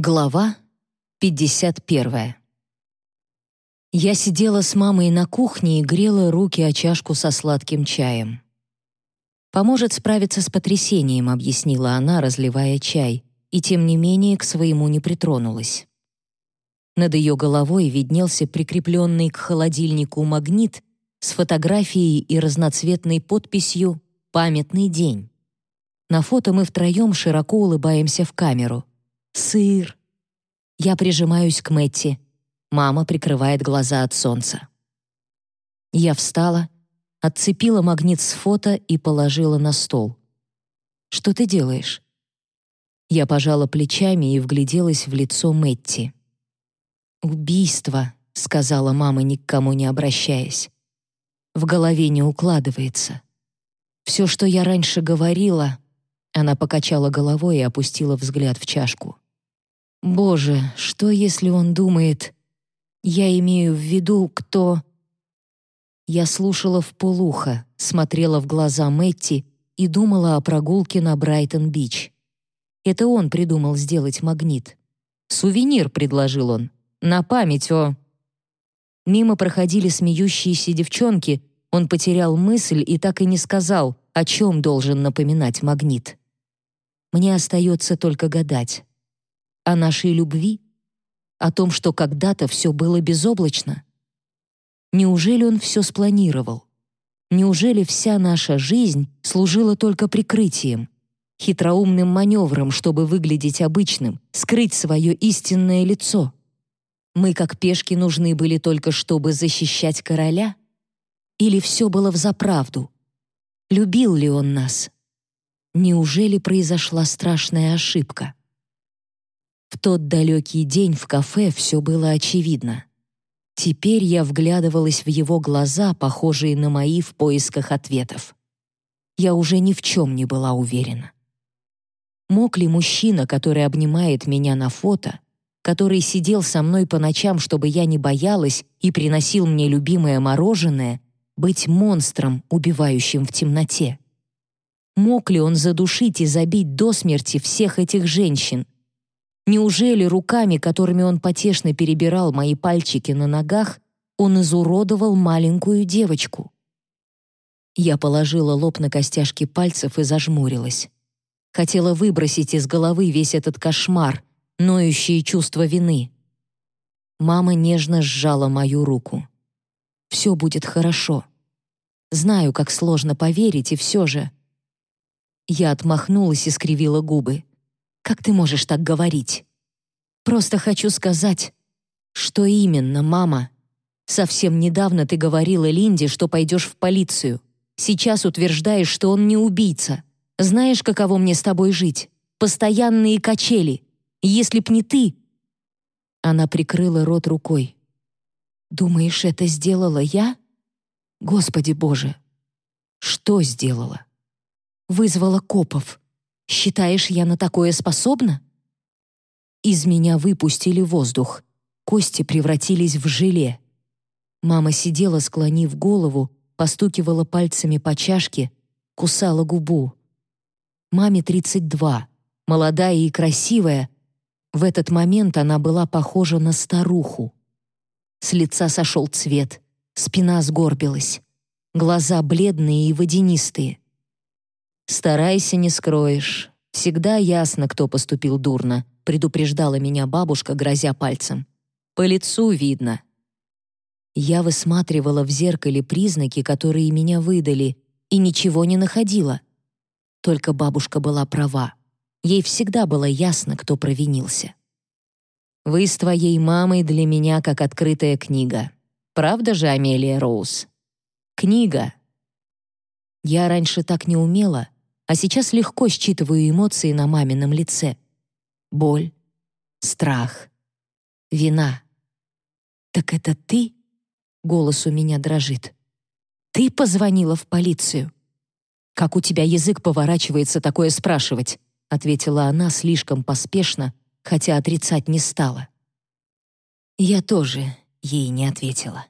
Глава 51. Я сидела с мамой на кухне и грела руки о чашку со сладким чаем. «Поможет справиться с потрясением», — объяснила она, разливая чай, и тем не менее к своему не притронулась. Над ее головой виднелся прикрепленный к холодильнику магнит с фотографией и разноцветной подписью «Памятный день». На фото мы втроем широко улыбаемся в камеру — сыр. Я прижимаюсь к Мэтти. Мама прикрывает глаза от солнца. Я встала, отцепила магнит с фото и положила на стол. «Что ты делаешь?» Я пожала плечами и вгляделась в лицо Мэтти. «Убийство», — сказала мама, ни к кому не обращаясь. В голове не укладывается. Все, что я раньше говорила, она покачала головой и опустила взгляд в чашку. Боже, что если он думает... Я имею в виду, кто... Я слушала в полухо, смотрела в глаза Мэтти и думала о прогулке на Брайтон-Бич. Это он придумал сделать магнит. «Сувенир», — предложил он, — «на память о...» Мимо проходили смеющиеся девчонки, он потерял мысль и так и не сказал, о чем должен напоминать магнит. Мне остается только гадать о нашей любви, о том, что когда-то все было безоблачно? Неужели он все спланировал? Неужели вся наша жизнь служила только прикрытием, хитроумным маневром, чтобы выглядеть обычным, скрыть свое истинное лицо? Мы, как пешки, нужны были только, чтобы защищать короля? Или все было взаправду? Любил ли он нас? Неужели произошла страшная ошибка? В тот далекий день в кафе все было очевидно. Теперь я вглядывалась в его глаза, похожие на мои в поисках ответов. Я уже ни в чем не была уверена. Мог ли мужчина, который обнимает меня на фото, который сидел со мной по ночам, чтобы я не боялась и приносил мне любимое мороженое, быть монстром, убивающим в темноте? Мог ли он задушить и забить до смерти всех этих женщин, Неужели руками, которыми он потешно перебирал мои пальчики на ногах, он изуродовал маленькую девочку? Я положила лоб на костяшки пальцев и зажмурилась. Хотела выбросить из головы весь этот кошмар, ноющие чувство вины. Мама нежно сжала мою руку. «Все будет хорошо. Знаю, как сложно поверить, и все же...» Я отмахнулась и скривила губы. Как ты можешь так говорить? Просто хочу сказать, что именно, мама? Совсем недавно ты говорила Линде, что пойдешь в полицию. Сейчас утверждаешь, что он не убийца. Знаешь, каково мне с тобой жить? Постоянные качели. Если б не ты...» Она прикрыла рот рукой. «Думаешь, это сделала я? Господи Боже! Что сделала? Вызвала копов. Считаешь, я на такое способна? Из меня выпустили воздух. Кости превратились в желе. Мама сидела, склонив голову, постукивала пальцами по чашке, кусала губу. Маме 32, молодая и красивая. В этот момент она была похожа на старуху. С лица сошел цвет, спина сгорбилась. Глаза бледные и водянистые. «Старайся, не скроешь. Всегда ясно, кто поступил дурно», предупреждала меня бабушка, грозя пальцем. «По лицу видно». Я высматривала в зеркале признаки, которые меня выдали, и ничего не находила. Только бабушка была права. Ей всегда было ясно, кто провинился. «Вы с твоей мамой для меня как открытая книга. Правда же, Амелия Роуз?» «Книга». Я раньше так не умела, а сейчас легко считываю эмоции на мамином лице. Боль, страх, вина. «Так это ты?» — голос у меня дрожит. «Ты позвонила в полицию?» «Как у тебя язык поворачивается такое спрашивать?» — ответила она слишком поспешно, хотя отрицать не стала. Я тоже ей не ответила.